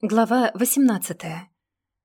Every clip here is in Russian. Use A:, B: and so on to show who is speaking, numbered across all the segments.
A: Глава 18.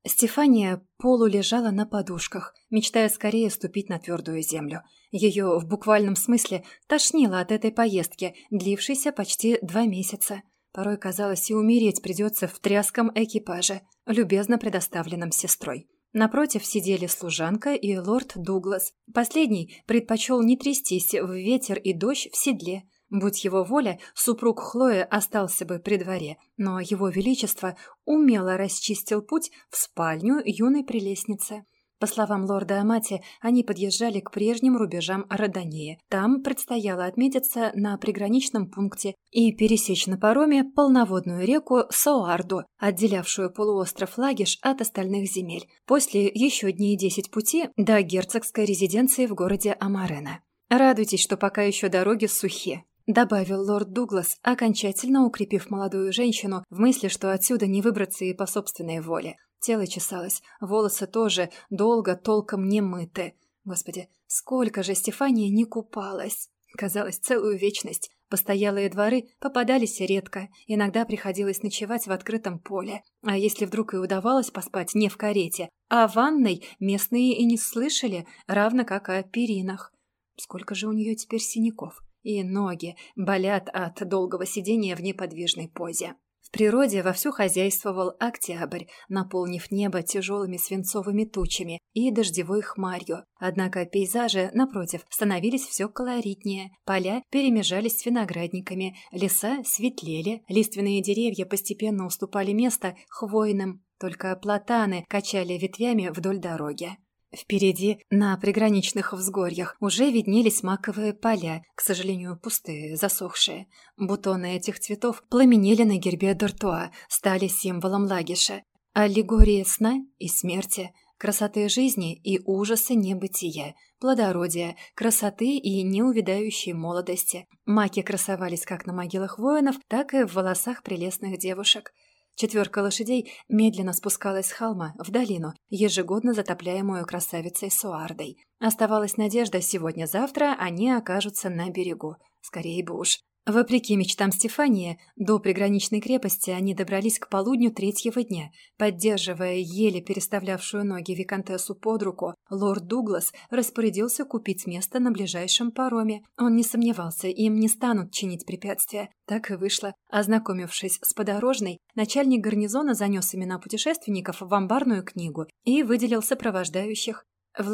A: Стефания полу лежала на подушках, мечтая скорее ступить на твердую землю. Ее в буквальном смысле тошнило от этой поездки, длившейся почти два месяца. Порой казалось, и умереть придется в тряском экипаже, любезно предоставленном сестрой. Напротив сидели служанка и лорд Дуглас. Последний предпочел не трястись в ветер и дождь в седле, Будь его воля, супруг Хлои остался бы при дворе, но его величество умело расчистил путь в спальню юной прелестницы. По словам лорда Амати, они подъезжали к прежним рубежам Родонея. Там предстояло отметиться на приграничном пункте и пересечь на пароме полноводную реку Соарду, отделявшую полуостров Лагиш от остальных земель. После еще дней десять пути до герцогской резиденции в городе Амарена. Радуйтесь, что пока еще дороги сухие. Добавил лорд Дуглас, окончательно укрепив молодую женщину в мысли, что отсюда не выбраться и по собственной воле. Тело чесалось, волосы тоже долго толком не мыты. Господи, сколько же Стефания не купалась! Казалось, целую вечность. Постоялые дворы попадались редко, иногда приходилось ночевать в открытом поле. А если вдруг и удавалось поспать не в карете, а в ванной местные и не слышали, равно как о перинах. Сколько же у нее теперь синяков? И ноги болят от долгого сидения в неподвижной позе. В природе вовсю хозяйствовал октябрь, наполнив небо тяжелыми свинцовыми тучами и дождевой хмарью. Однако пейзажи, напротив, становились все колоритнее. Поля перемежались с виноградниками, леса светлели, лиственные деревья постепенно уступали место хвойным. Только платаны качали ветвями вдоль дороги. Впереди, на приграничных взгорьях, уже виднелись маковые поля, к сожалению, пустые, засохшие. Бутоны этих цветов пламенели на гербе Дортуа, стали символом лагиша. Аллегория сна и смерти, красоты жизни и ужаса небытия, плодородия, красоты и неувядающей молодости. Маки красовались как на могилах воинов, так и в волосах прелестных девушек. Четверка лошадей медленно спускалась с холма в долину, ежегодно затопляемую красавицей Суардой. Оставалась надежда, сегодня-завтра они окажутся на берегу. Скорее бы уж. Вопреки мечтам Стефании, до приграничной крепости они добрались к полудню третьего дня. Поддерживая еле переставлявшую ноги виконтессу под руку, лорд Дуглас распорядился купить место на ближайшем пароме. Он не сомневался, им не станут чинить препятствия. Так и вышло. Ознакомившись с подорожной, начальник гарнизона занес имена путешественников в амбарную книгу и выделил сопровождающих. «В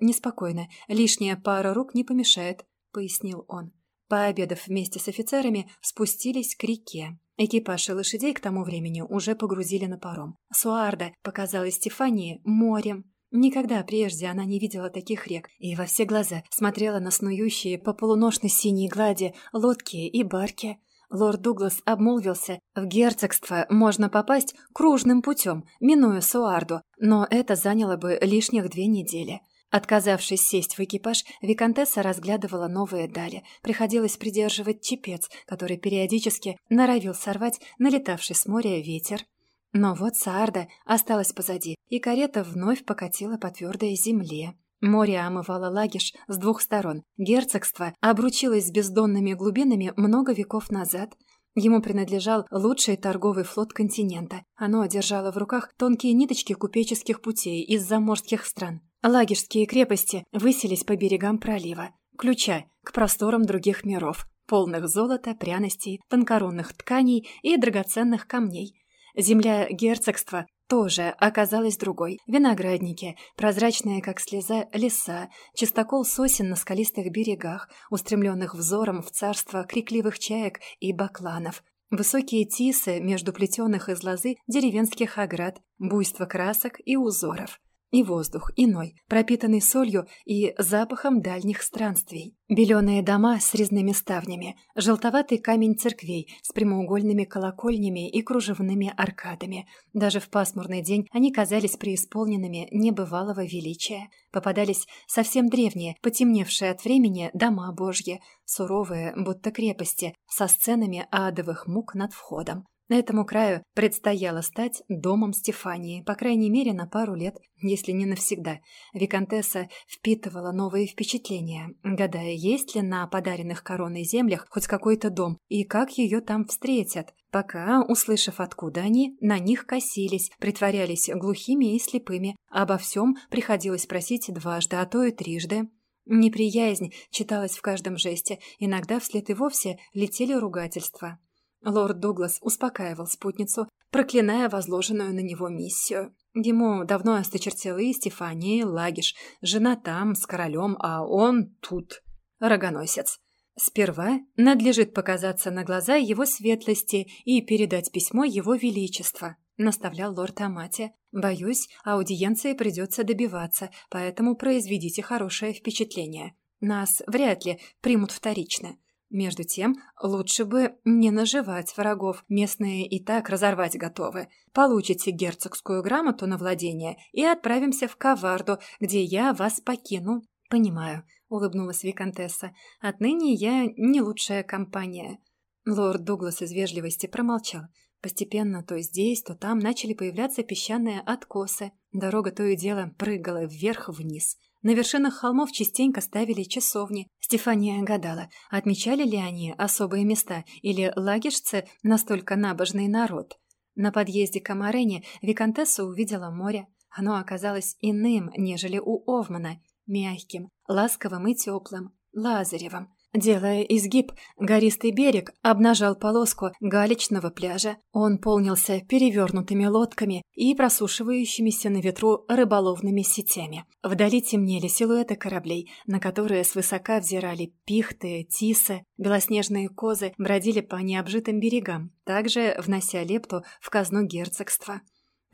A: неспокойно, лишняя пара рук не помешает», — пояснил он. Пообедав вместе с офицерами, спустились к реке. Экипаж и лошадей к тому времени уже погрузили на паром. Суарда показала Стефании морем. Никогда прежде она не видела таких рек и во все глаза смотрела на снующие по полуношно-синей глади лодки и барки. Лорд Дуглас обмолвился, в герцогство можно попасть кружным путем, минуя Суарду, но это заняло бы лишних две недели. Отказавшись сесть в экипаж, Викантесса разглядывала новые дали. Приходилось придерживать чепец, который периодически норовил сорвать налетавший с моря ветер. Но вот Саарда осталась позади, и карета вновь покатила по твердой земле. Море омывало лагиш с двух сторон. Герцогство обручилось с бездонными глубинами много веков назад. Ему принадлежал лучший торговый флот континента. Оно держало в руках тонкие ниточки купеческих путей из заморских стран. Лагерские крепости высились по берегам пролива, ключа к просторам других миров, полных золота, пряностей, тонкорунных тканей и драгоценных камней. Земля герцогства тоже оказалась другой. Виноградники, прозрачные, как слеза, леса, чистокол сосен на скалистых берегах, устремленных взором в царство крикливых чаек и бакланов, Высокие тисы между плетеных из лозы деревенских оград, буйство красок и узоров. И воздух иной, пропитанный солью и запахом дальних странствий. Беленые дома с резными ставнями, желтоватый камень церквей с прямоугольными колокольнями и кружевными аркадами. Даже в пасмурный день они казались преисполненными небывалого величия. Попадались совсем древние, потемневшие от времени дома божьи, суровые, будто крепости, со сценами адовых мук над входом. Этому краю предстояло стать домом Стефании, по крайней мере, на пару лет, если не навсегда. Викантесса впитывала новые впечатления, гадая, есть ли на подаренных короной землях хоть какой-то дом и как ее там встретят. пока, услышав, откуда они, на них косились, притворялись глухими и слепыми. Обо всем приходилось просить дважды, а то и трижды. Неприязнь читалась в каждом жесте, иногда вслед и вовсе летели ругательства. Лорд Дуглас успокаивал спутницу, проклиная возложенную на него миссию. Ему давно осточертела и Стефания, Лагиш, жена там, с королем, а он тут, рогоносец. Сперва надлежит показаться на глаза его светлости и передать письмо его величества, наставлял лорд Амати. Боюсь, аудиенции придется добиваться, поэтому произведите хорошее впечатление. Нас вряд ли примут вторично. Между тем, лучше бы не наживать врагов, местные и так разорвать готовы. Получите герцогскую грамоту на владение и отправимся в Каварду, где я вас покину. Понимаю, улыбнулась Викантесса. Отныне я не лучшая компания. Лорд Дуглас из вежливости промолчал. Постепенно то здесь, то там начали появляться песчаные откосы. Дорога то и дело прыгала вверх-вниз. На вершинах холмов частенько ставили часовни. Стефания гадала, отмечали ли они особые места или лагишцы настолько набожный народ. На подъезде к Амарене Викантесса увидела море. Оно оказалось иным, нежели у Овмана, мягким, ласковым и теплым, лазаревым. Делая изгиб, гористый берег обнажал полоску галечного пляжа. Он полнился перевернутыми лодками и просушивающимися на ветру рыболовными сетями. Вдали темнели силуэты кораблей, на которые свысока взирали пихты, тисы, белоснежные козы бродили по необжитым берегам, также внося лепту в казну герцогства.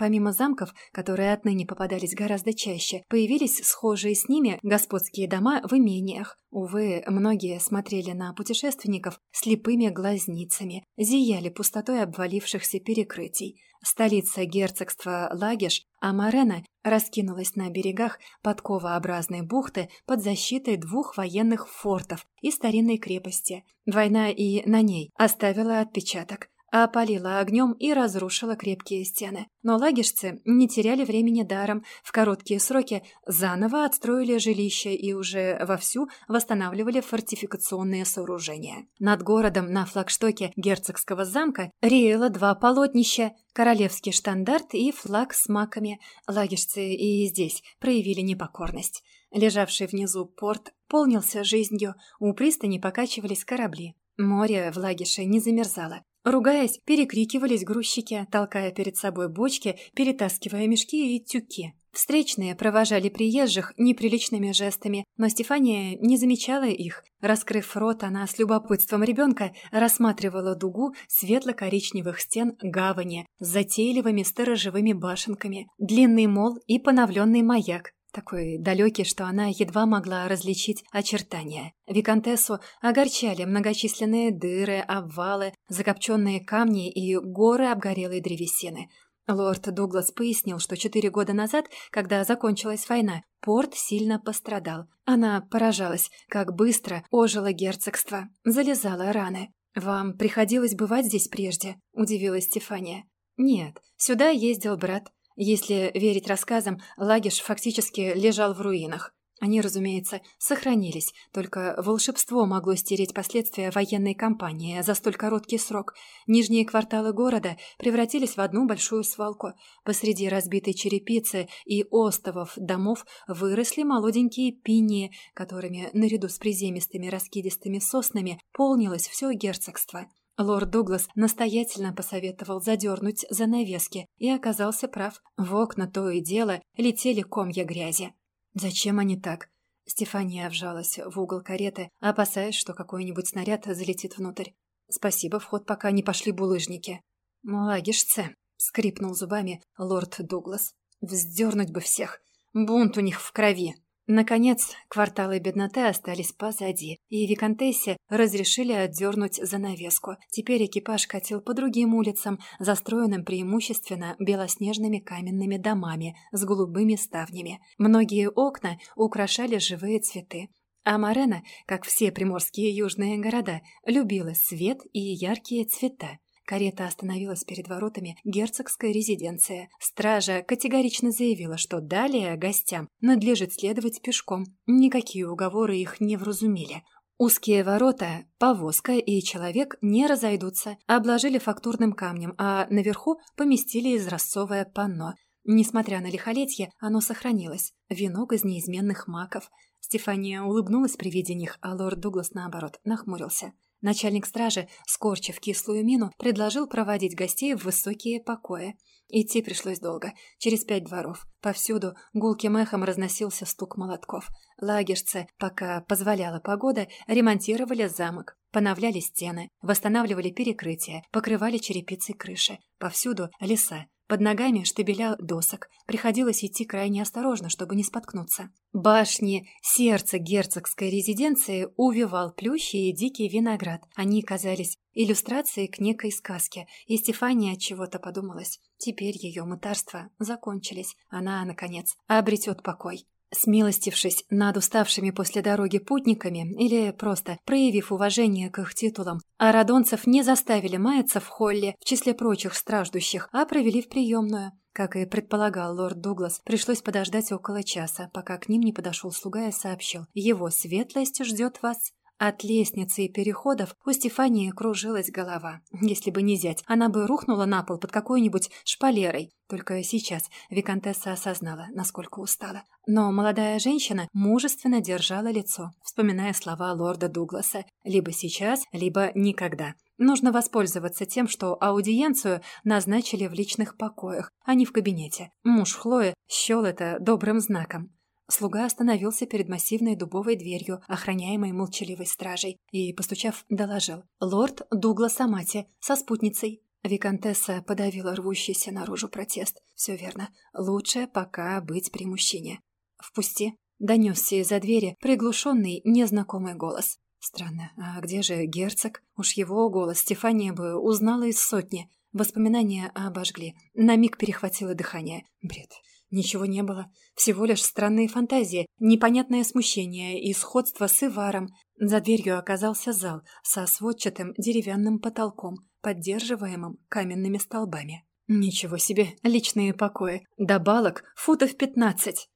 A: Помимо замков, которые отныне попадались гораздо чаще, появились схожие с ними господские дома в имениях. Увы, многие смотрели на путешественников слепыми глазницами, зияли пустотой обвалившихся перекрытий. Столица герцогства Лагеш, Амарена, раскинулась на берегах подковообразной бухты под защитой двух военных фортов и старинной крепости. Война и на ней оставила отпечаток опалила огнем и разрушила крепкие стены. Но лагерцы не теряли времени даром, в короткие сроки заново отстроили жилища и уже вовсю восстанавливали фортификационные сооружения. Над городом на флагштоке герцогского замка реяло два полотнища – королевский штандарт и флаг с маками. Лагерцы и здесь проявили непокорность. Лежавший внизу порт полнился жизнью, у пристани покачивались корабли. Море в Лагише не замерзало. Ругаясь, перекрикивались грузчики, толкая перед собой бочки, перетаскивая мешки и тюки. Встречные провожали приезжих неприличными жестами, но Стефания не замечала их. Раскрыв рот, она с любопытством ребенка рассматривала дугу светло-коричневых стен гавани с затейливыми сторожевыми башенками, длинный мол и поновленный маяк, такой далекий, что она едва могла различить очертания. Викантессу огорчали многочисленные дыры, обвалы, закопченные камни и горы обгорелой древесины. Лорд Дуглас пояснил, что четыре года назад, когда закончилась война, порт сильно пострадал. Она поражалась, как быстро ожило герцогство, залезала раны. «Вам приходилось бывать здесь прежде?» – удивилась Стефания. «Нет, сюда ездил брат. Если верить рассказам, Лагиш фактически лежал в руинах. Они, разумеется, сохранились, только волшебство могло стереть последствия военной кампании за столь короткий срок. Нижние кварталы города превратились в одну большую свалку. Посреди разбитой черепицы и остовов домов выросли молоденькие пинии, которыми, наряду с приземистыми раскидистыми соснами, полнилось все герцогство. Лорд Дуглас настоятельно посоветовал задернуть занавески и оказался прав. В окна то и дело летели комья грязи. «Зачем они так?» Стефания вжалась в угол кареты, опасаясь, что какой-нибудь снаряд залетит внутрь. «Спасибо, в ход пока не пошли булыжники». «Лагишцы!» — скрипнул зубами лорд Дуглас. «Вздернуть бы всех! Бунт у них в крови!» Наконец, кварталы бедноты остались позади, и Викантессе разрешили отдернуть занавеску. Теперь экипаж катил по другим улицам, застроенным преимущественно белоснежными каменными домами с голубыми ставнями. Многие окна украшали живые цветы. А Марена, как все приморские южные города, любила свет и яркие цвета. Карета остановилась перед воротами герцогской резиденции. Стража категорично заявила, что далее гостям надлежит следовать пешком. Никакие уговоры их не вразумили. Узкие ворота, повозка и человек не разойдутся, обложили фактурным камнем, а наверху поместили изразцовое панно. Несмотря на лихолетье, оно сохранилось. Венок из неизменных маков. Стефания улыбнулась при виде них, а лорд Дуглас, наоборот, нахмурился. Начальник стражи, скорчив кислую мину, предложил проводить гостей в высокие покои. Идти пришлось долго, через пять дворов. Повсюду гулким эхом разносился стук молотков. Лагерцы, пока позволяла погода, ремонтировали замок, поновляли стены, восстанавливали перекрытия, покрывали черепицей крыши. Повсюду леса, под ногами штабеля досок. Приходилось идти крайне осторожно, чтобы не споткнуться. Башни, сердце герцогской резиденции увивал плющ и дикий виноград. Они казались иллюстрацией к некой сказке, и Стефания от чего-то подумалась. Теперь ее мытарства закончились. Она, наконец, обретет покой. Смилостившись над уставшими после дороги путниками или просто проявив уважение к их титулам, арадонцев не заставили маяться в холле в числе прочих страждущих, а провели в приемную. Как и предполагал лорд Дуглас, пришлось подождать около часа, пока к ним не подошел слуга и сообщил «Его светлость ждет вас». От лестницы и переходов у Стефании кружилась голова. Если бы не зять, она бы рухнула на пол под какой-нибудь шпалерой. Только сейчас Викантесса осознала, насколько устала. Но молодая женщина мужественно держала лицо, вспоминая слова лорда Дугласа. Либо сейчас, либо никогда. Нужно воспользоваться тем, что аудиенцию назначили в личных покоях, а не в кабинете. Муж Хлои счел это добрым знаком. Слуга остановился перед массивной дубовой дверью, охраняемой молчаливой стражей, и, постучав, доложил. «Лорд Дуглас Амати, со спутницей». Викантесса подавила рвущийся наружу протест. «Все верно. Лучше пока быть при мужчине». «Впусти», — донесся из-за двери приглушенный незнакомый голос. Странно, а где же герцог? Уж его голос Стефания бы узнала из сотни. Воспоминания обожгли. На миг перехватило дыхание. Бред. Ничего не было. Всего лишь странные фантазии, непонятное смущение и сходство с Иваром. За дверью оказался зал со сводчатым деревянным потолком, поддерживаемым каменными столбами. Ничего себе, личные покои. До балок футов пятнадцать.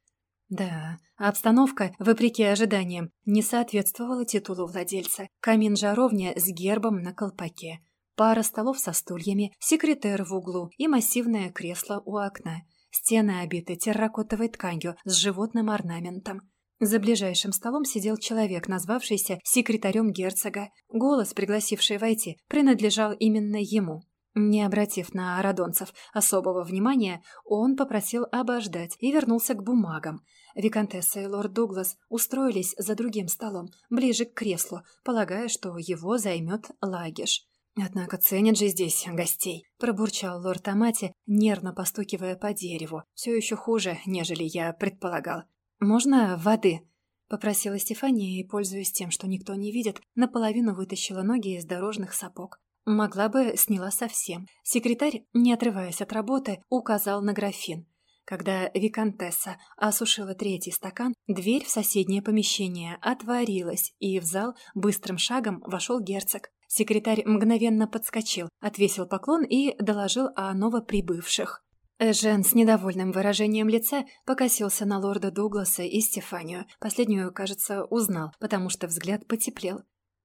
A: Да, обстановка, вопреки ожиданиям, не соответствовала титулу владельца. Камин-жаровня с гербом на колпаке. Пара столов со стульями, секретер в углу и массивное кресло у окна. Стены обиты терракотовой тканью с животным орнаментом. За ближайшим столом сидел человек, назвавшийся секретарем герцога. Голос, пригласивший войти, принадлежал именно ему. Не обратив на арадонцев особого внимания, он попросил обождать и вернулся к бумагам. Викантесса и лорд Дуглас устроились за другим столом, ближе к креслу, полагая, что его займет лагиш. «Однако ценят же здесь гостей», — пробурчал лорд Амати, нервно постукивая по дереву. «Все еще хуже, нежели я предполагал. Можно воды?» — попросила Стефания и, пользуясь тем, что никто не видит, наполовину вытащила ноги из дорожных сапог. Могла бы, сняла совсем. Секретарь, не отрываясь от работы, указал на графин. Когда виконтесса осушила третий стакан, дверь в соседнее помещение отворилась, и в зал быстрым шагом вошел герцог. Секретарь мгновенно подскочил, отвесил поклон и доложил о новоприбывших. Жен с недовольным выражением лица покосился на лорда Дугласа и Стефанию. Последнюю, кажется, узнал, потому что взгляд потеплел.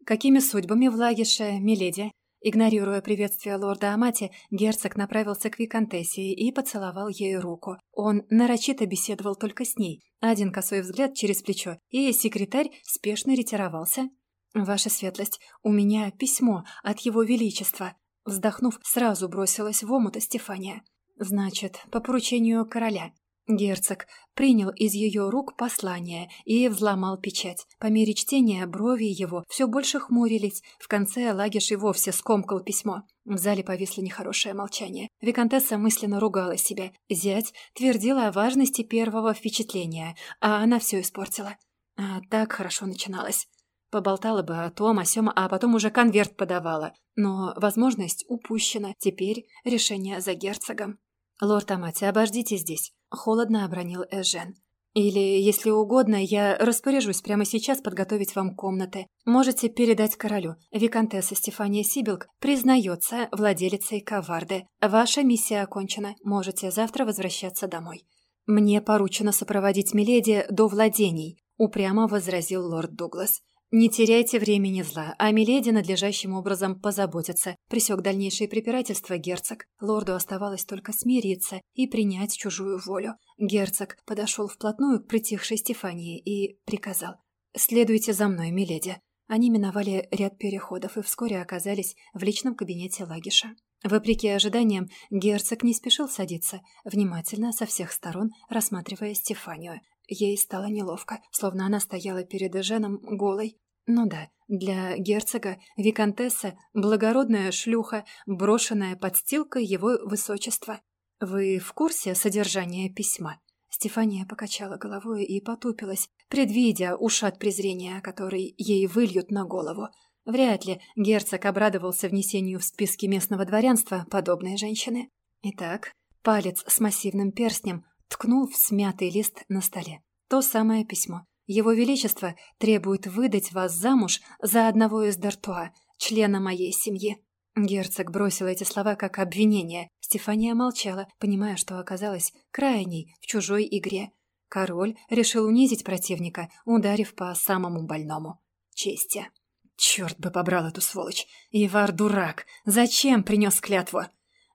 A: «Какими судьбами в Лагише, миледи?» Игнорируя приветствие лорда Амати, герцог направился к Викантессе и поцеловал ей руку. Он нарочито беседовал только с ней. Один косой взгляд через плечо, и секретарь спешно ретировался, «Ваша светлость, у меня письмо от его величества». Вздохнув, сразу бросилась в омут Стефания. «Значит, по поручению короля». Герцог принял из ее рук послание и взломал печать. По мере чтения брови его все больше хмурились. В конце Лагиш и вовсе скомкал письмо. В зале повисло нехорошее молчание. Викантесса мысленно ругала себя. Зять твердила о важности первого впечатления, а она все испортила. А так хорошо начиналось. Поболтала бы о том, о сём, а потом уже конверт подавала. Но возможность упущена. Теперь решение за герцогом. «Лорд Амати, обождите здесь», — холодно обронил Эжен. «Или, если угодно, я распоряжусь прямо сейчас подготовить вам комнаты. Можете передать королю. Викантесса Стефания Сибилк признается владелицей коварды. Ваша миссия окончена. Можете завтра возвращаться домой». «Мне поручено сопроводить Миледи до владений», — упрямо возразил лорд Дуглас. «Не теряйте времени зла, а Миледи надлежащим образом позаботится», пресек дальнейшие препирательства герцог. Лорду оставалось только смириться и принять чужую волю. Герцог подошел вплотную к притихшей Стефании и приказал. «Следуйте за мной, Миледи». Они миновали ряд переходов и вскоре оказались в личном кабинете Лагиша. Вопреки ожиданиям, герцог не спешил садиться, внимательно со всех сторон рассматривая Стефанию. Ей стало неловко, словно она стояла перед Эженом голой. Ну да, для герцога виконтесса — благородная шлюха, брошенная подстилкой его высочества. «Вы в курсе содержания письма?» Стефания покачала головой и потупилась, предвидя ушат презрения, который ей выльют на голову. Вряд ли герцог обрадовался внесению в списки местного дворянства подобной женщины. Итак, палец с массивным перстнем ткнул в смятый лист на столе. То самое письмо. Его Величество требует выдать вас замуж за одного из Д'Артуа, члена моей семьи. Герцог бросил эти слова как обвинение. Стефания молчала, понимая, что оказалась крайней в чужой игре. Король решил унизить противника, ударив по самому больному — чести. Черт бы побрал эту сволочь! Ивар дурак! Зачем принес клятву?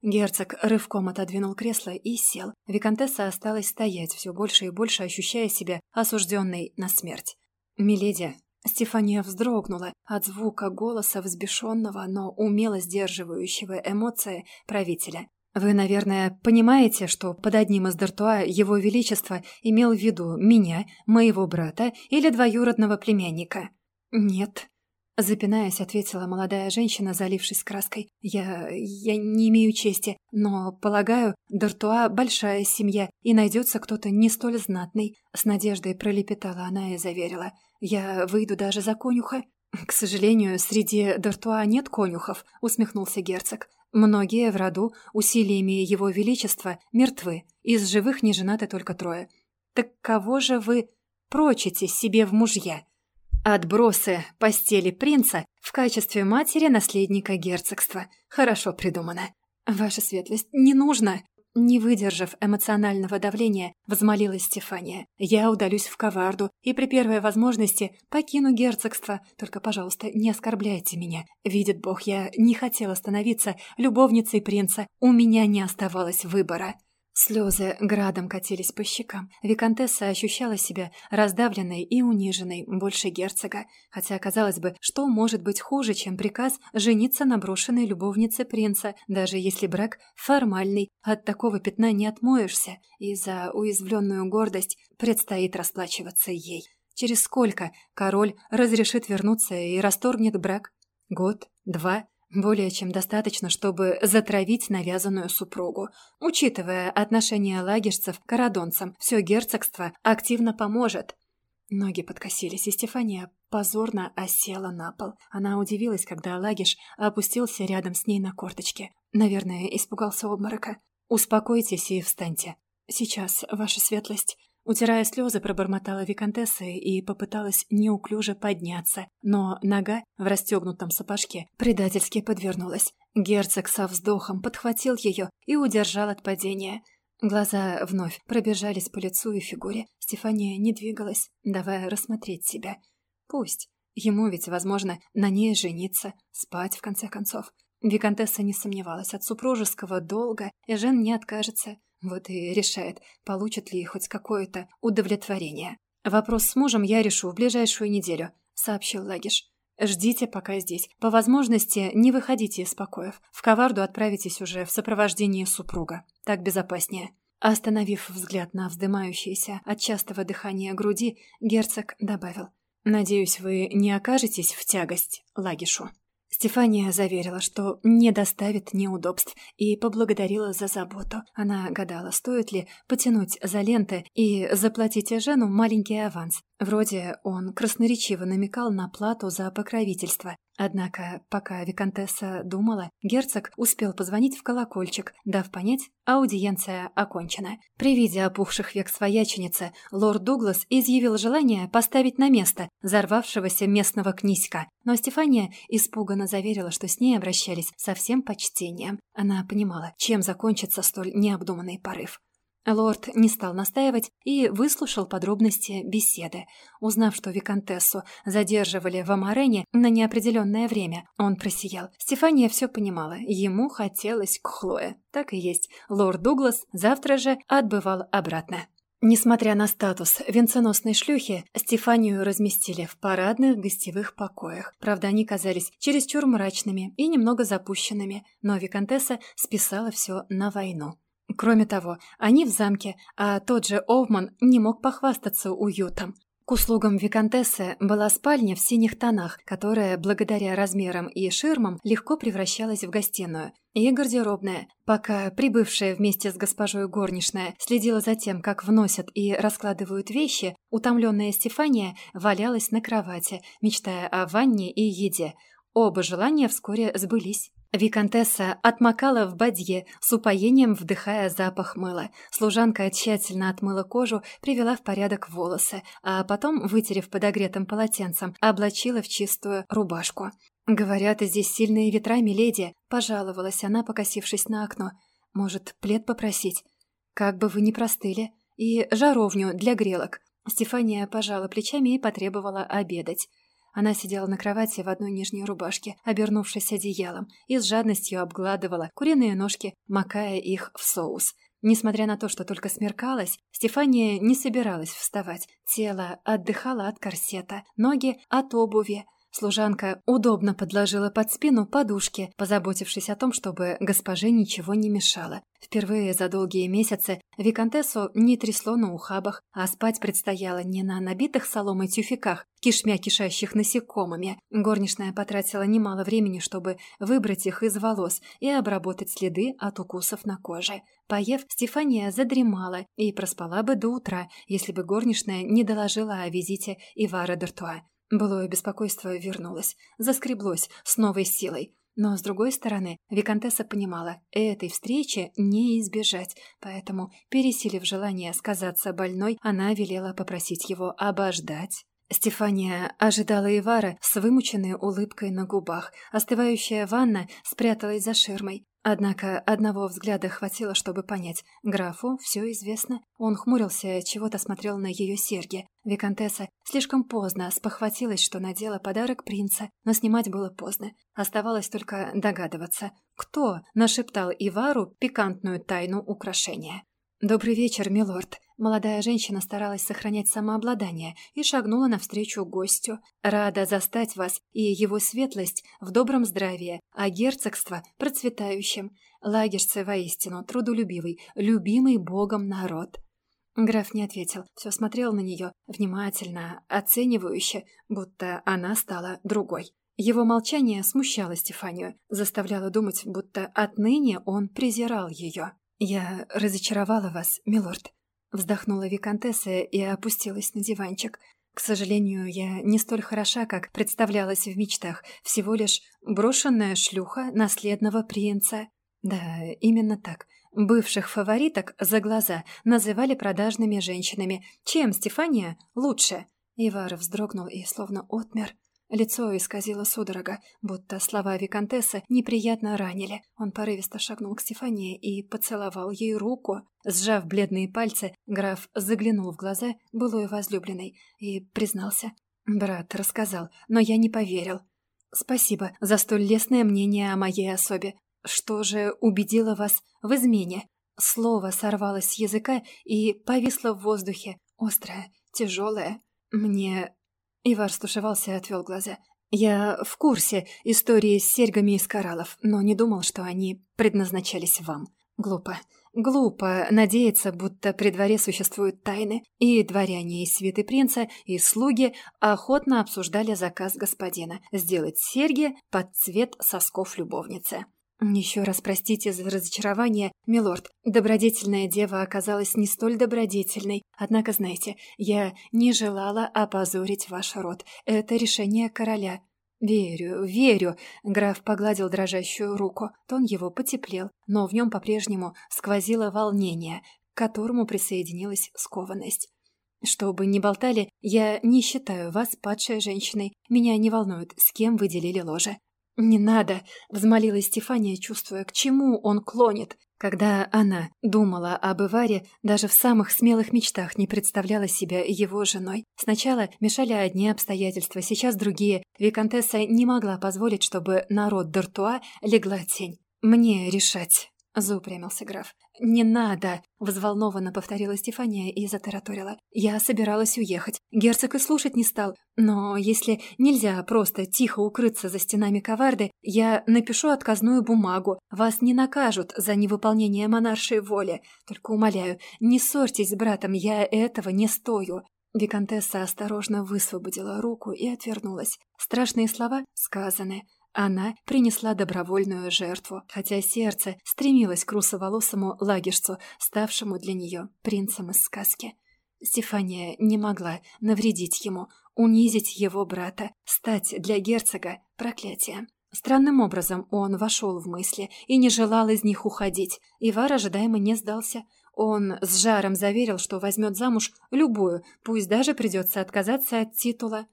A: Герцог рывком отодвинул кресло и сел. Викантесса осталась стоять, все больше и больше ощущая себя осужденной на смерть. «Миледи!» Стефания вздрогнула от звука голоса взбешенного, но умело сдерживающего эмоции правителя. «Вы, наверное, понимаете, что под одним из Д'Артуа его величество имел в виду меня, моего брата или двоюродного племянника?» «Нет», Запинаясь, ответила молодая женщина, залившись краской. «Я... я не имею чести, но, полагаю, Д'Артуа — большая семья, и найдется кто-то не столь знатный». С надеждой пролепетала она и заверила. «Я выйду даже за конюха». «К сожалению, среди Д'Артуа нет конюхов», — усмехнулся герцог. «Многие в роду усилиями его величества мертвы, из живых не женаты только трое. Так кого же вы прочите себе в мужья?» Отбросы постели принца в качестве матери наследника герцогства. Хорошо придумано. Ваша светлость, не нужно. Не выдержав эмоционального давления, взмолилась Стефания. «Я удалюсь в коварду и при первой возможности покину герцогство. Только, пожалуйста, не оскорбляйте меня. Видит Бог, я не хотела становиться любовницей принца. У меня не оставалось выбора». Слезы градом катились по щекам. Викантесса ощущала себя раздавленной и униженной больше герцога. Хотя, казалось бы, что может быть хуже, чем приказ жениться на брошенной любовнице принца, даже если брак формальный, от такого пятна не отмоешься, и за уязвленную гордость предстоит расплачиваться ей. Через сколько король разрешит вернуться и расторгнет брак? Год? Два? Более чем достаточно, чтобы затравить навязанную супругу. Учитывая отношение лагерцев к арадонцам, все герцогство активно поможет. Ноги подкосились, и Стефания позорно осела на пол. Она удивилась, когда Лагиш опустился рядом с ней на корточке. Наверное, испугался обморока. «Успокойтесь и встаньте. Сейчас, ваша светлость». Утирая слезы, пробормотала виконтесса и попыталась неуклюже подняться, но нога в расстегнутом сапожке предательски подвернулась. Герцог со вздохом подхватил ее и удержал от падения. Глаза вновь пробежались по лицу и фигуре. Стефания не двигалась, давая рассмотреть себя. Пусть. Ему ведь, возможно, на ней жениться, спать, в конце концов. Викантесса не сомневалась, от супружеского долга Эжен не откажется. Вот и решает, получит ли хоть какое-то удовлетворение. «Вопрос с мужем я решу в ближайшую неделю», — сообщил Лагиш. «Ждите пока здесь. По возможности не выходите из покоев. В коварду отправитесь уже в сопровождении супруга. Так безопаснее». Остановив взгляд на вздымающиеся от частого дыхания груди, герцог добавил. «Надеюсь, вы не окажетесь в тягость Лагишу». Стефания заверила, что не доставит неудобств, и поблагодарила за заботу. Она гадала, стоит ли потянуть за ленты и заплатить Эжену маленький аванс. Вроде он красноречиво намекал на плату за покровительство. Однако, пока Викантесса думала, герцог успел позвонить в колокольчик, дав понять, аудиенция окончена. При виде опухших век свояченицы, лорд Дуглас изъявил желание поставить на место взорвавшегося местного князька, но Стефания испуганно заверила, что с ней обращались со всем почтением. Она понимала, чем закончится столь необдуманный порыв. Лорд не стал настаивать и выслушал подробности беседы. Узнав, что Викантессу задерживали в Амарене на неопределенное время, он просиял. Стефания все понимала, ему хотелось к Хлое. Так и есть, лорд Дуглас завтра же отбывал обратно. Несмотря на статус венценосной шлюхи, Стефанию разместили в парадных гостевых покоях. Правда, они казались чересчур мрачными и немного запущенными, но Викантесса списала все на войну. Кроме того, они в замке, а тот же Овман не мог похвастаться уютом. К услугам виконтессы была спальня в синих тонах, которая, благодаря размерам и ширмам, легко превращалась в гостиную, и гардеробная. Пока прибывшая вместе с госпожой горничная следила за тем, как вносят и раскладывают вещи, утомленная Стефания валялась на кровати, мечтая о ванне и еде. Оба желания вскоре сбылись. Викантесса отмокала в бадье, с упоением вдыхая запах мыла. Служанка тщательно отмыла кожу, привела в порядок волосы, а потом, вытерев подогретым полотенцем, облачила в чистую рубашку. «Говорят, здесь сильные ветра, миледи», — пожаловалась она, покосившись на окно. «Может, плед попросить? Как бы вы ни простыли. И жаровню для грелок». Стефания пожала плечами и потребовала обедать. Она сидела на кровати в одной нижней рубашке, обернувшись одеялом, и с жадностью обгладывала куриные ножки, макая их в соус. Несмотря на то, что только смеркалось, Стефания не собиралась вставать. Тело отдыхало от корсета, ноги от обуви, Служанка удобно подложила под спину подушки, позаботившись о том, чтобы госпоже ничего не мешало. Впервые за долгие месяцы Викантессу не трясло на ухабах, а спать предстояло не на набитых соломой тюфяках, кишмя кишащих насекомыми. Горничная потратила немало времени, чтобы выбрать их из волос и обработать следы от укусов на коже. Поев, Стефания задремала и проспала бы до утра, если бы горничная не доложила о визите Ивара Д'Артуа. Былое беспокойство вернулось, заскреблось с новой силой. Но, с другой стороны, Викантесса понимала, этой встречи не избежать, поэтому, пересилив желание сказаться больной, она велела попросить его обождать. Стефания ожидала Ивара с вымученной улыбкой на губах. Остывающая ванна спряталась за ширмой. Однако одного взгляда хватило, чтобы понять. Графу все известно. Он хмурился, чего-то смотрел на ее серьги. Викантесса слишком поздно спохватилась, что надела подарок принца, но снимать было поздно. Оставалось только догадываться, кто нашептал Ивару пикантную тайну украшения. «Добрый вечер, милорд». Молодая женщина старалась сохранять самообладание и шагнула навстречу гостю. «Рада застать вас и его светлость в добром здравии, а герцогство процветающим. Лагерцы воистину трудолюбивый, любимый богом народ». Граф не ответил, все смотрел на нее внимательно, оценивающе, будто она стала другой. Его молчание смущало Стефанию, заставляло думать, будто отныне он презирал ее. «Я разочаровала вас, милорд», — вздохнула виконтесса и опустилась на диванчик. «К сожалению, я не столь хороша, как представлялась в мечтах, всего лишь брошенная шлюха наследного принца». Да, именно так. Бывших фавориток за глаза называли продажными женщинами. Чем Стефания лучше? Ивар вздрогнул и словно отмер. Лицо исказило судорога, будто слова виконтессы неприятно ранили. Он порывисто шагнул к Стефании и поцеловал ей руку. Сжав бледные пальцы, граф заглянул в глаза былой возлюбленной и признался. «Брат рассказал, но я не поверил. Спасибо за столь лестное мнение о моей особе. Что же убедило вас в измене?» Слово сорвалось с языка и повисло в воздухе, острое, тяжелое. Мне Ивар стушевался и отвел глаза. «Я в курсе истории с серьгами из кораллов, но не думал, что они предназначались вам. Глупо. Глупо надеяться, будто при дворе существуют тайны, и дворяне и свиты принца, и слуги охотно обсуждали заказ господина – сделать серьги под цвет сосков любовницы. «Еще раз простите за разочарование, милорд. Добродетельная дева оказалась не столь добродетельной. Однако, знаете, я не желала опозорить ваш род. Это решение короля». «Верю, верю», — граф погладил дрожащую руку. Тон его потеплел, но в нем по-прежнему сквозило волнение, к которому присоединилась скованность. «Что бы ни болтали, я не считаю вас падшей женщиной. Меня не волнует, с кем вы делили ложе. «Не надо!» — взмолилась Стефания, чувствуя, к чему он клонит. Когда она думала об Иваре, даже в самых смелых мечтах не представляла себя его женой. Сначала мешали одни обстоятельства, сейчас другие. Викантесса не могла позволить, чтобы народ Д'Артуа легла тень. «Мне решать», — заупрямился граф. «Не надо!» — взволнованно повторила Стефания и затараторила. «Я собиралась уехать. Герцог и слушать не стал. Но если нельзя просто тихо укрыться за стенами коварды, я напишу отказную бумагу. Вас не накажут за невыполнение монаршей воли. Только умоляю, не ссорьтесь с братом, я этого не стою». Викантесса осторожно высвободила руку и отвернулась. Страшные слова сказаны. Она принесла добровольную жертву, хотя сердце стремилось к русоволосому лагерцу, ставшему для нее принцем из сказки. Стефания не могла навредить ему, унизить его брата, стать для герцога проклятием. Странным образом он вошел в мысли и не желал из них уходить. Ивар ожидаемо не сдался. Он с жаром заверил, что возьмет замуж любую, пусть даже придется отказаться от титула.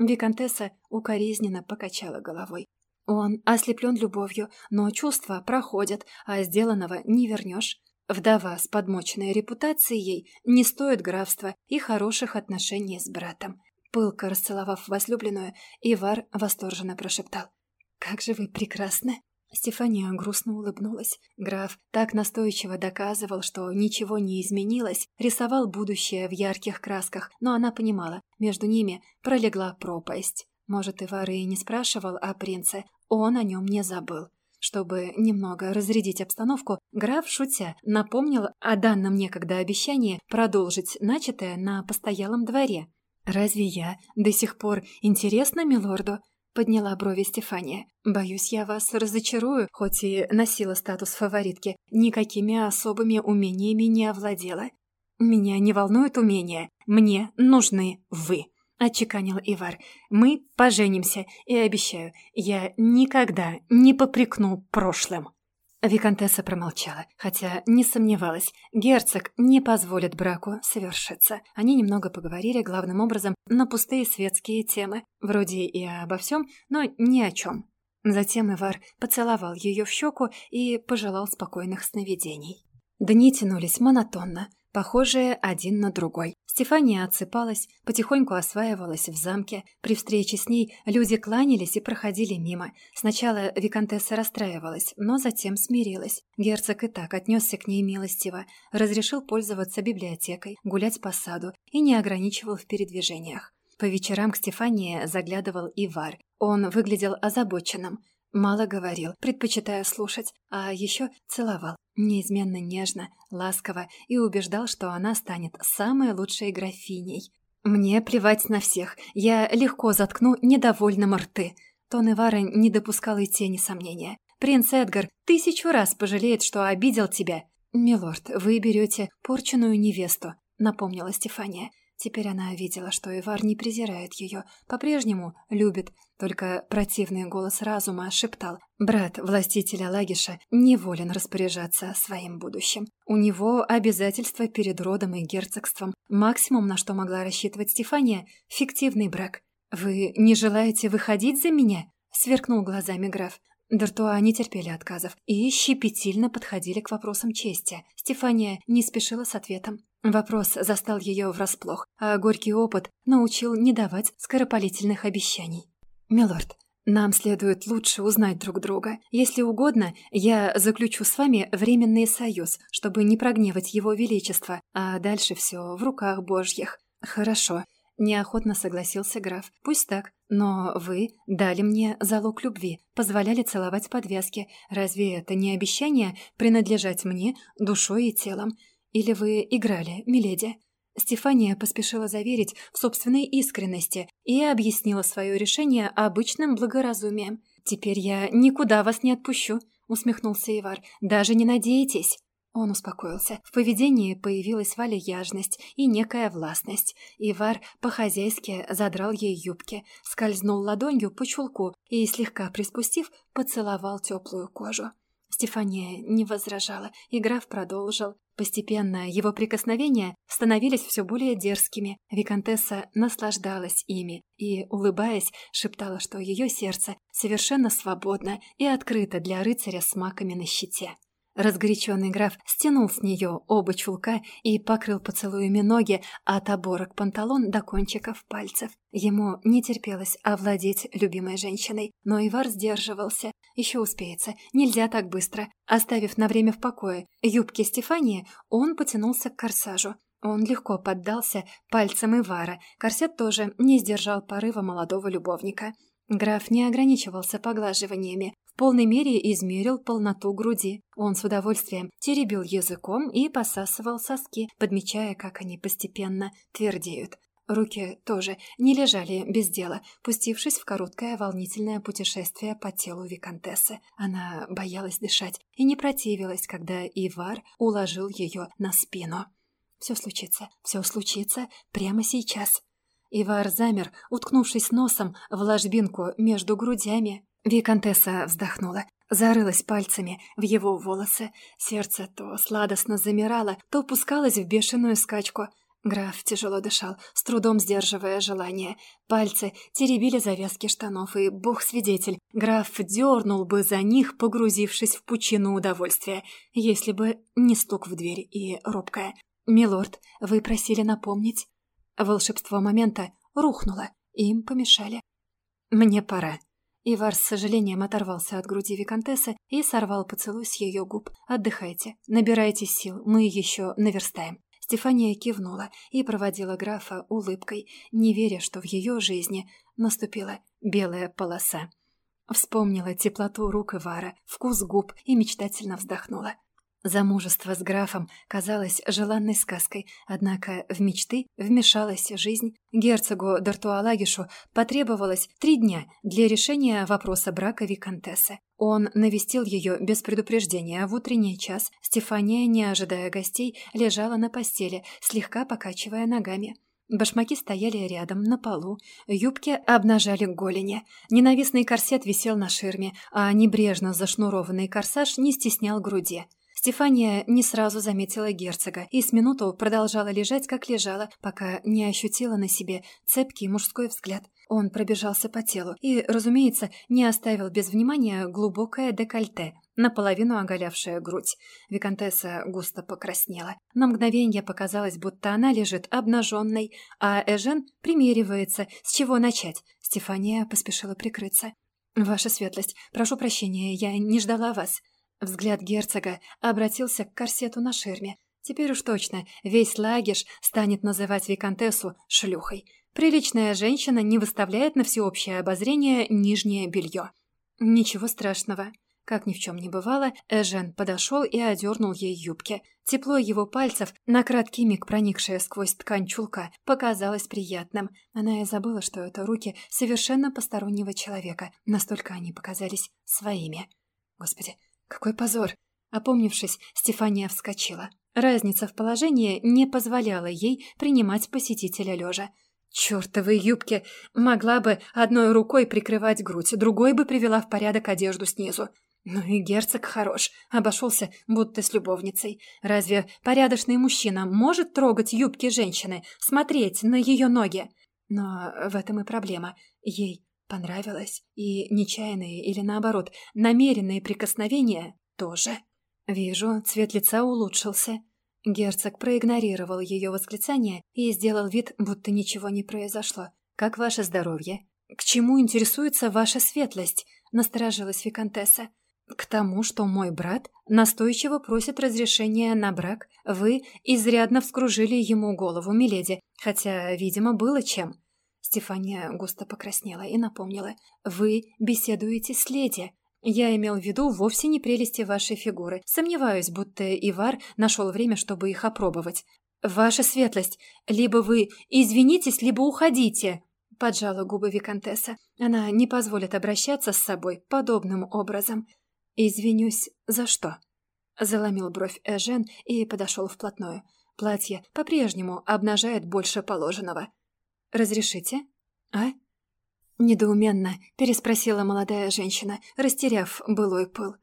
A: Викантесса укоризненно покачала головой. Он ослеплен любовью, но чувства проходят, а сделанного не вернешь. Вдова с подмоченной репутацией не стоит графства и хороших отношений с братом. Пылко расцеловав возлюбленную, Ивар восторженно прошептал. «Как же вы прекрасны!» Стефания грустно улыбнулась. Граф так настойчиво доказывал, что ничего не изменилось, рисовал будущее в ярких красках, но она понимала, между ними пролегла пропасть. Может, Ивар и не спрашивал о принце, он о нем не забыл. Чтобы немного разрядить обстановку, граф, шутя, напомнил о данном некогда обещании продолжить начатое на постоялом дворе. «Разве я до сих пор интересна милорду?» — подняла брови Стефания. «Боюсь, я вас разочарую, хоть и носила статус фаворитки, никакими особыми умениями не овладела. Меня не волнует умения, мне нужны вы». — отчеканил Ивар. «Мы поженимся, и обещаю, я никогда не попрекну прошлым». Викантесса промолчала, хотя не сомневалась, герцог не позволит браку совершиться. Они немного поговорили, главным образом, на пустые светские темы, вроде и обо всем, но ни о чем. Затем Ивар поцеловал ее в щеку и пожелал спокойных сновидений. Дни тянулись монотонно, похожие один на другой. Стефания отсыпалась, потихоньку осваивалась в замке. При встрече с ней люди кланялись и проходили мимо. Сначала Викантесса расстраивалась, но затем смирилась. Герцог и так отнесся к ней милостиво, разрешил пользоваться библиотекой, гулять по саду и не ограничивал в передвижениях. По вечерам к Стефании заглядывал Ивар. Он выглядел озабоченным. Мало говорил, предпочитая слушать, а еще целовал. Неизменно нежно, ласково и убеждал, что она станет самой лучшей графиней. «Мне плевать на всех, я легко заткну недовольным рты». Тон Ивара не допускал и тени сомнения. «Принц Эдгар тысячу раз пожалеет, что обидел тебя». «Милорд, вы берете порченную невесту», — напомнила Стефания. Теперь она видела, что Ивар не презирает ее, по-прежнему любит, только противный голос разума шептал «Брат властителя Лагиша не волен распоряжаться своим будущим. У него обязательства перед родом и герцогством. Максимум, на что могла рассчитывать Стефания — фиктивный брак. «Вы не желаете выходить за меня?» — сверкнул глазами граф. Д'Артуа не терпели отказов и щепетильно подходили к вопросам чести. Стефания не спешила с ответом. Вопрос застал ее врасплох, а горький опыт научил не давать скоропалительных обещаний. «Милорд, нам следует лучше узнать друг друга. Если угодно, я заключу с вами временный союз, чтобы не прогневать его величество, а дальше все в руках божьих». «Хорошо», — неохотно согласился граф. «Пусть так, но вы дали мне залог любви, позволяли целовать подвязки. Разве это не обещание принадлежать мне душой и телом? Или вы играли, миледи?» Стефания поспешила заверить в собственной искренности и объяснила свое решение обычным благоразумием. «Теперь я никуда вас не отпущу», — усмехнулся Ивар. «Даже не надейтесь». Он успокоился. В поведении появилась вальяжность и некая властность. Ивар по-хозяйски задрал ей юбки, скользнул ладонью по чулку и, слегка приспустив, поцеловал теплую кожу. Стефания не возражала, и граф продолжил. Постепенно его прикосновения становились все более дерзкими. Викантесса наслаждалась ими и, улыбаясь, шептала, что ее сердце совершенно свободно и открыто для рыцаря с маками на щите. Разгоряченный граф стянул с нее оба чулка и покрыл поцелуями ноги от оборок панталон до кончиков пальцев. Ему не терпелось овладеть любимой женщиной, но Ивар сдерживался. Еще успеется, нельзя так быстро. Оставив на время в покое юбки Стефании, он потянулся к корсажу. Он легко поддался пальцам Ивара. Корсет тоже не сдержал порыва молодого любовника. Граф не ограничивался поглаживаниями полной мере измерил полноту груди. Он с удовольствием теребил языком и посасывал соски, подмечая, как они постепенно твердеют. Руки тоже не лежали без дела, пустившись в короткое волнительное путешествие по телу виконтессы. Она боялась дышать и не противилась, когда Ивар уложил ее на спину. «Все случится, все случится прямо сейчас». Ивар замер, уткнувшись носом в ложбинку между грудями. Викантесса вздохнула, зарылась пальцами в его волосы. Сердце то сладостно замирало, то пускалось в бешеную скачку. Граф тяжело дышал, с трудом сдерживая желание. Пальцы теребили завязки штанов, и, бог-свидетель, граф дернул бы за них, погрузившись в пучину удовольствия, если бы не стук в дверь и робкая. «Милорд, вы просили напомнить?» Волшебство момента рухнуло, им помешали. «Мне пора», Ивар с сожалением оторвался от груди Викантессы и сорвал поцелуй с ее губ. «Отдыхайте, набирайте сил, мы еще наверстаем». Стефания кивнула и проводила графа улыбкой, не веря, что в ее жизни наступила белая полоса. Вспомнила теплоту рук Ивара, вкус губ и мечтательно вздохнула. Замужество с графом казалось желанной сказкой, однако в мечты вмешалась жизнь. Герцогу Д'Артуалагишу потребовалось три дня для решения вопроса брака Викантессы. Он навестил ее без предупреждения, а в утренний час Стефания, не ожидая гостей, лежала на постели, слегка покачивая ногами. Башмаки стояли рядом, на полу, юбки обнажали голени. Ненавистный корсет висел на ширме, а небрежно зашнурованный корсаж не стеснял груди. Стефания не сразу заметила герцога и с минуту продолжала лежать, как лежала, пока не ощутила на себе цепкий мужской взгляд. Он пробежался по телу и, разумеется, не оставил без внимания глубокое декольте, наполовину оголявшая грудь. Викантесса густо покраснела. На мгновение показалось, будто она лежит обнаженной, а Эжен примеривается, с чего начать. Стефания поспешила прикрыться. «Ваша светлость, прошу прощения, я не ждала вас». Взгляд герцога обратился к корсету на ширме. Теперь уж точно весь лагерь станет называть виконтессу шлюхой. Приличная женщина не выставляет на всеобщее обозрение нижнее белье. Ничего страшного. Как ни в чем не бывало, Эжен подошел и одернул ей юбки. Тепло его пальцев, на краткий миг проникшее сквозь ткань чулка, показалось приятным. Она и забыла, что это руки совершенно постороннего человека. Настолько они показались своими. Господи, какой позор! Опомнившись, Стефания вскочила. Разница в положении не позволяла ей принимать посетителя лежа. Чёртовы юбки! Могла бы одной рукой прикрывать грудь, другой бы привела в порядок одежду снизу. Ну и герцог хорош, обошелся будто с любовницей. Разве порядочный мужчина может трогать юбки женщины, смотреть на ее ноги? Но в этом и проблема. Ей понравилось, и нечаянные или, наоборот, намеренные прикосновения тоже. Вижу, цвет лица улучшился. Герцог проигнорировал ее восклицание и сделал вид, будто ничего не произошло. «Как ваше здоровье?» «К чему интересуется ваша светлость?» — насторожилась Викантесса. «К тому, что мой брат настойчиво просит разрешения на брак. Вы изрядно вскружили ему голову, миледи, хотя, видимо, было чем». Стефания густо покраснела и напомнила. «Вы беседуете с леди. Я имел в виду вовсе не прелести вашей фигуры. Сомневаюсь, будто Ивар нашел время, чтобы их опробовать. Ваша светлость, либо вы извинитесь, либо уходите!» Поджала губы Викантесса. Она не позволит обращаться с собой подобным образом. «Извинюсь за что?» Заломил бровь Эжен и подошел вплотную. Платье по-прежнему обнажает больше положенного. «Разрешите?» «А?» Недоуменно переспросила молодая женщина, растеряв былой пыл.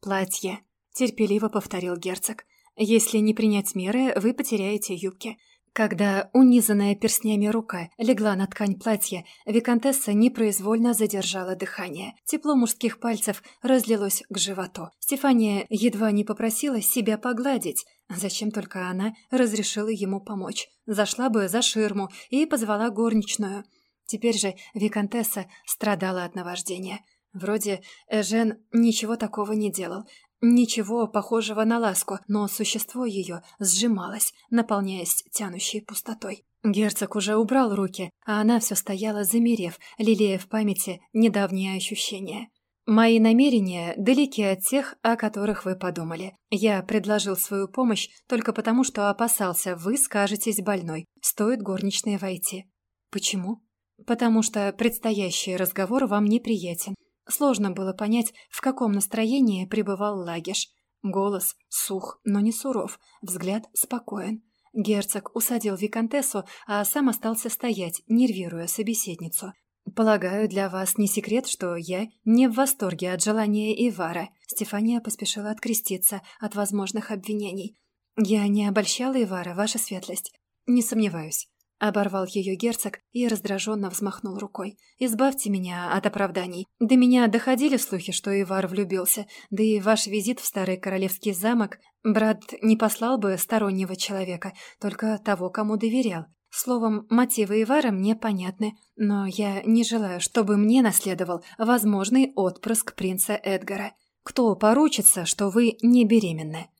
A: «Платье», — терпеливо повторил герцог. Если не принять меры, вы потеряете юбки. Когда унизанная перстнями рука легла на ткань платья, виконтесса непроизвольно задержала дыхание. Тепло мужских пальцев разлилось к животу. Стефания едва не попросила себя погладить. Зачем только она разрешила ему помочь? Зашла бы за ширму и позвала горничную. Теперь же виконтесса страдала от наваждения. Вроде Эжен ничего такого не делал, Ничего похожего на ласку, но существо ее сжималось, наполняясь тянущей пустотой. Герцог уже убрал руки, а она все стояла замерев, лелея в памяти недавние ощущения. «Мои намерения далеки от тех, о которых вы подумали. Я предложил свою помощь только потому, что опасался, вы скажетесь больной. Стоит горничной войти». «Почему?» «Потому что предстоящий разговор вам неприятен. Сложно было понять, в каком настроении пребывал Лагиш. Голос сух, но не суров, взгляд спокоен. Герцог усадил виконтессу, а сам остался стоять, нервируя собеседницу. «Полагаю, для вас не секрет, что я не в восторге от желания Ивара». Стефания поспешила откреститься от возможных обвинений. «Я не обольщала Ивара, ваша светлость. Не сомневаюсь. Оборвал ее герцог и раздраженно взмахнул рукой. «Избавьте меня от оправданий. До меня доходили слухи, что Ивар влюбился, да и ваш визит в старый королевский замок брат не послал бы стороннего человека, только того, кому доверял. Словом, мотивы Ивара мне понятны, но я не желаю, чтобы мне наследовал возможный отпрыск принца Эдгара. Кто поручится, что вы не беременны?»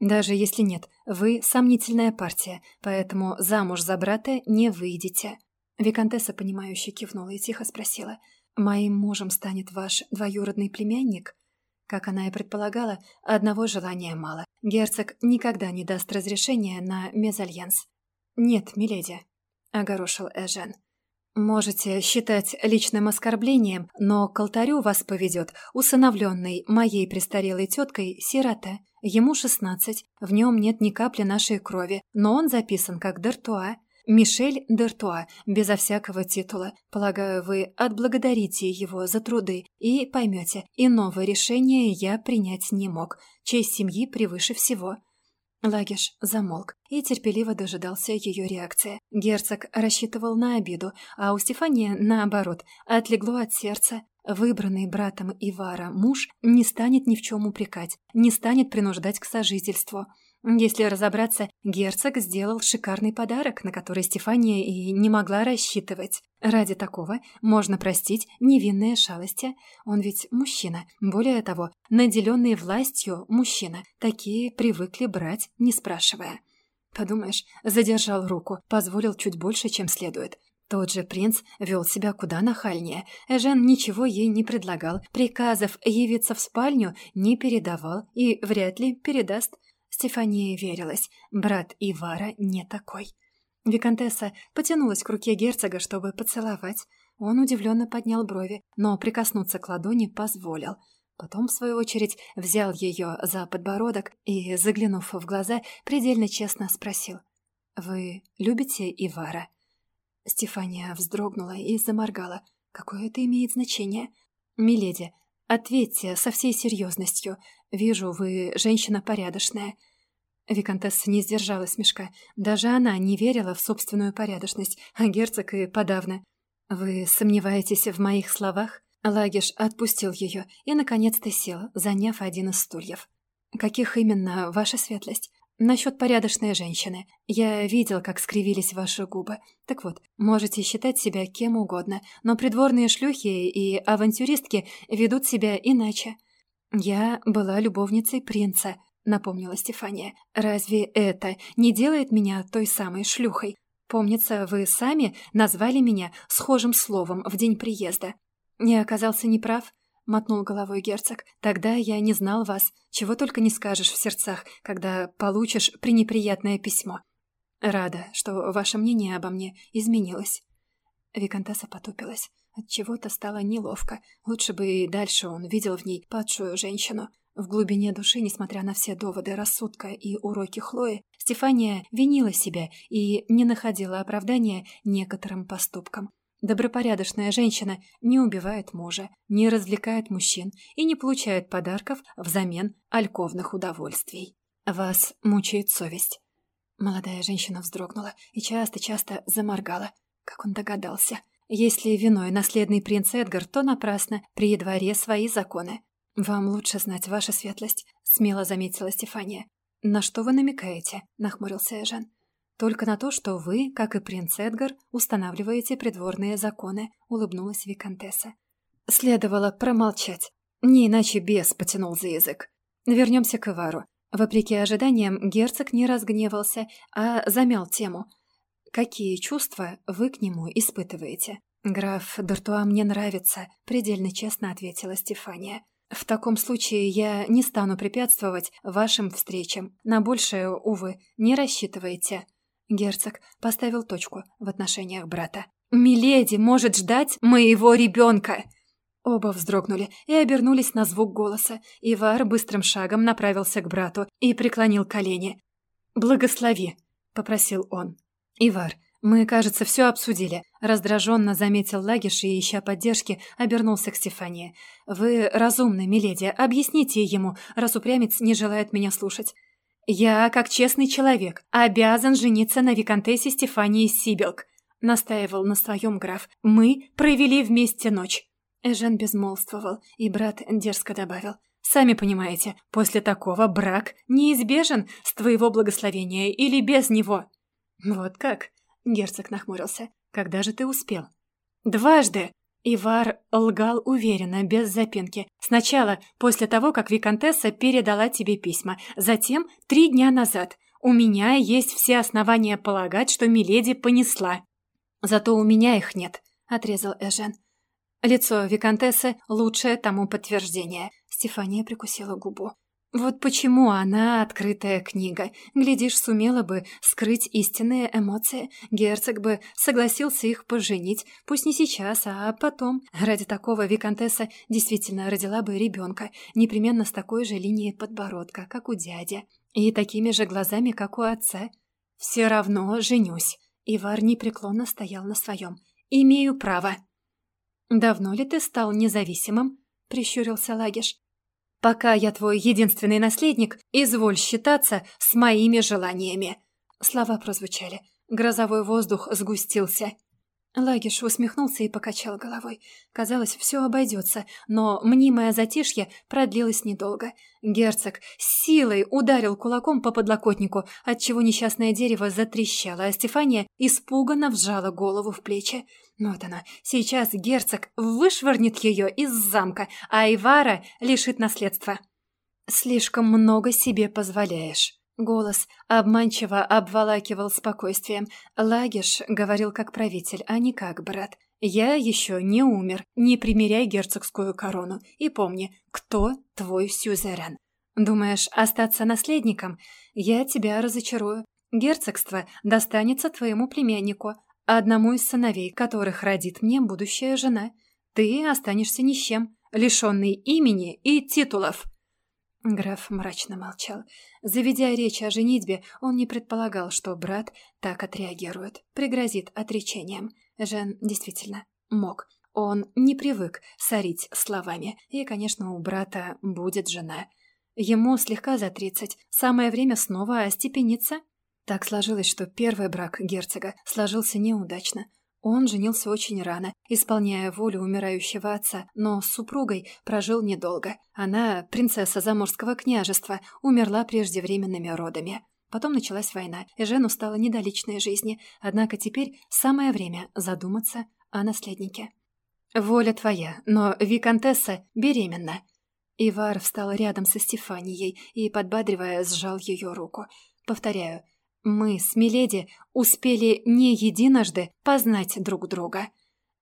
A: Даже если нет, вы сомнительная партия, поэтому замуж за брата не выйдете». Викантесса, понимающе кивнула и тихо спросила. «Моим мужем станет ваш двоюродный племянник?» Как она и предполагала, одного желания мало. Герцог никогда не даст разрешения на мезальянс. «Нет, миледи», — огорошил Эжен. «Можете считать личным оскорблением, но к алтарю вас поведет усыновленный моей престарелой теткой сирота. Ему шестнадцать, в нем нет ни капли нашей крови, но он записан как Д'Артуа. Мишель Д'Артуа, безо всякого титула. Полагаю, вы отблагодарите его за труды и поймете, иного решения я принять не мог. Честь семьи превыше всего». Лагиш замолк и терпеливо дожидался ее реакции. Герцог рассчитывал на обиду, а у Стефания, наоборот, отлегло от сердца. Выбранный братом Ивара муж не станет ни в чем упрекать, не станет принуждать к сожительству. Если разобраться, герцог сделал шикарный подарок, на который Стефания и не могла рассчитывать. Ради такого можно простить невинные шалости. Он ведь мужчина. Более того, наделенный властью мужчина. Такие привыкли брать, не спрашивая. Подумаешь, задержал руку, позволил чуть больше, чем следует. Тот же принц вел себя куда нахальнее. Эжен ничего ей не предлагал, приказов явиться в спальню не передавал и вряд ли передаст. Стефания верилась, брат Ивара не такой. Викантесса потянулась к руке герцога, чтобы поцеловать. Он удивленно поднял брови, но прикоснуться к ладони позволил. Потом, в свою очередь, взял ее за подбородок и, заглянув в глаза, предельно честно спросил. «Вы любите Ивара?» Стефания вздрогнула и заморгала. «Какое это имеет значение?» «Миледи, ответьте со всей серьезностью. Вижу, вы женщина порядочная». Викантесса не сдержала смешка. Даже она не верила в собственную порядочность, а герцог и подавно. «Вы сомневаетесь в моих словах?» Лагиш отпустил ее и, наконец-то, сел, заняв один из стульев. «Каких именно, ваша светлость?» «Насчет порядочной женщины. Я видел, как скривились ваши губы. Так вот, можете считать себя кем угодно, но придворные шлюхи и авантюристки ведут себя иначе. Я была любовницей принца», — напомнила Стефания. «Разве это не делает меня той самой шлюхой? Помнится, вы сами назвали меня схожим словом в день приезда. Не оказался неправ?» — мотнул головой герцог. «Тогда я не знал вас. Чего только не скажешь в сердцах, когда получишь пренеприятное письмо. Рада, что ваше мнение обо мне изменилось». Викантесса потупилась. От чего то стало неловко. Лучше бы и дальше он видел в ней падшую женщину. В глубине души, несмотря на все доводы рассудка и уроки Хлои, Стефания винила себя и не находила оправдания некоторым поступкам. Добропорядочная женщина не убивает мужа, не развлекает мужчин и не получает подарков взамен альковных удовольствий. Вас мучает совесть». Молодая женщина вздрогнула и часто-часто заморгала. Как он догадался. Если виной наследный принц Эдгар, то напрасно, при дворе свои законы. «Вам лучше знать, ваша светлость», — смело заметила Стефания. «На что вы намекаете?» — нахмурился Эжен. «Только на то, что вы, как и принц Эдгар, устанавливаете придворные законы», — улыбнулась Викантесса. Следовало промолчать. Не иначе бес потянул за язык. Вернемся к Ивару. Вопреки ожиданиям, герцог не разгневался, а замял тему. «Какие чувства вы к нему испытываете?» «Граф Д'Артуа мне нравится», — предельно честно ответила Стефания. «В таком случае я не стану препятствовать вашим встречам. На большее, увы, не рассчитывайте». Герцог поставил точку в отношениях брата. «Миледи может ждать моего ребенка!» Оба вздрогнули и обернулись на звук голоса. Ивар быстрым шагом направился к брату и преклонил колени. «Благослови!» — попросил он. «Ивар, мы, кажется, все обсудили», — раздраженно заметил Лагиш и, ища поддержки, обернулся к Стефании. «Вы разумны, миледи, объясните ему, раз упрямец не желает меня слушать. Я, как честный человек, обязан жениться на виконтессе Стефании Сибилк», — настаивал на своем граф. «Мы провели вместе ночь». Эжен безмолвствовал, и брат дерзко добавил. «Сами понимаете, после такого брак неизбежен с твоего благословения или без него». «Вот как?» — герцог нахмурился. «Когда же ты успел?» «Дважды!» Ивар лгал уверенно, без запинки. «Сначала, после того, как Викантесса передала тебе письма. Затем, три дня назад. У меня есть все основания полагать, что Миледи понесла». «Зато у меня их нет», — отрезал Эжен. Лицо Викантессы — лучшее тому подтверждение. Стефания прикусила губу. Вот почему она открытая книга. Глядишь, сумела бы скрыть истинные эмоции. Герцог бы согласился их поженить. Пусть не сейчас, а потом. Ради такого Викантесса действительно родила бы ребенка. Непременно с такой же линией подбородка, как у дяди. И такими же глазами, как у отца. Все равно женюсь. Ивар непреклонно стоял на своем. «Имею право». «Давно ли ты стал независимым?» — прищурился Лагиш. «Пока я твой единственный наследник, изволь считаться с моими желаниями». Слова прозвучали. Грозовой воздух сгустился. Лагиш усмехнулся и покачал головой. Казалось, все обойдется, но мнимое затишье продлилось недолго. Герцог силой ударил кулаком по подлокотнику, отчего несчастное дерево затрещало, а Стефания испуганно вжала голову в плечи. Вот она, сейчас герцог вышвырнет ее из замка, а Ивара лишит наследства. «Слишком много себе позволяешь». Голос обманчиво обволакивал спокойствием. Лагиш говорил как правитель, а не как брат. «Я еще не умер, не примеряй герцогскую корону. И помни, кто твой сюзерен. Думаешь, остаться наследником? Я тебя разочарую. Герцогство достанется твоему племяннику, одному из сыновей, которых родит мне будущая жена. Ты останешься ни с чем, лишенный имени и титулов». Граф мрачно молчал. Заведя речь о женитьбе, он не предполагал, что брат так отреагирует, пригрозит отречением. Жен действительно мог. Он не привык сорить словами, и, конечно, у брата будет жена. Ему слегка за тридцать, самое время снова остепениться. Так сложилось, что первый брак герцога сложился неудачно. Он женился очень рано, исполняя волю умирающего отца, но с супругой прожил недолго. Она, принцесса Заморского княжества, умерла преждевременными родами. Потом началась война, и Жену стало не до личной жизни, однако теперь самое время задуматься о наследнике. «Воля твоя, но Викантесса беременна». Ивар встал рядом со Стефанией и, подбадривая, сжал ее руку. «Повторяю, мы с Миледи успели не единожды познать друг друга.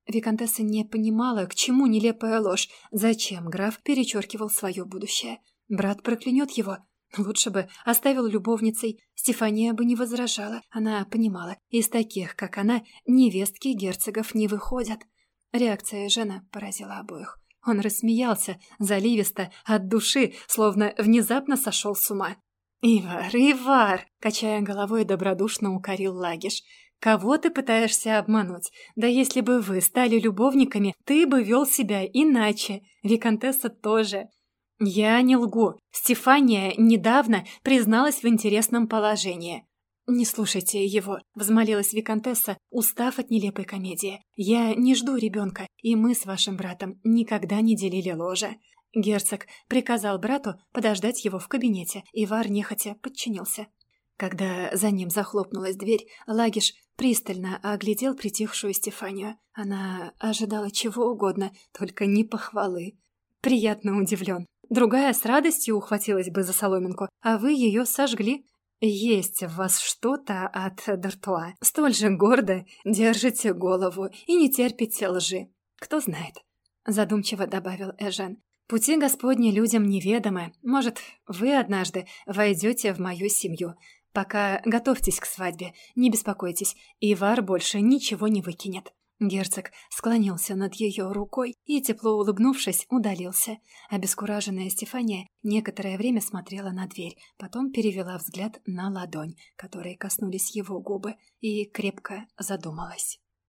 A: Викантесса не понимала, к чему нелепая ложь, зачем граф перечеркивал свое будущее. Брат проклянет его. Лучше бы оставил любовницей. Стефания бы не возражала. Она понимала, из таких, как она, невестки герцогов не выходят. Реакция жена поразила обоих. Он рассмеялся, заливисто, от души, словно внезапно сошел с ума. «Ивар, Ивар!» — качая головой, добродушно укорил Лагиш. «Кого ты пытаешься обмануть? Да если бы вы стали любовниками, ты бы вел себя иначе. Викантесса тоже». «Я не лгу. Стефания недавно призналась в интересном положении». «Не слушайте его», — взмолилась Викантесса, устав от нелепой комедии. «Я не жду ребенка, и мы с вашим братом никогда не делили ложа». Герцог приказал брату подождать его в кабинете, и Вар нехотя подчинился. Когда за ним захлопнулась дверь, Лагиш пристально оглядел притихшую Стефанию. Она ожидала чего угодно, только не похвалы. Приятно удивлен. Другая с радостью ухватилась бы за соломинку, а вы ее сожгли. Есть в вас что-то от Д'Артуа. Столь же гордо держите голову и не терпите лжи. Кто знает, задумчиво добавил Эжен. Пути Господни людям неведомы. Может, вы однажды войдете в мою семью. Пока готовьтесь к свадьбе, не беспокойтесь, Ивар больше ничего не выкинет. Герцог склонился над ее рукой и, тепло улыбнувшись, удалился. Обескураженная Стефания некоторое время смотрела на дверь, потом перевела взгляд на ладонь, которой коснулись его губы, и крепко задумалась.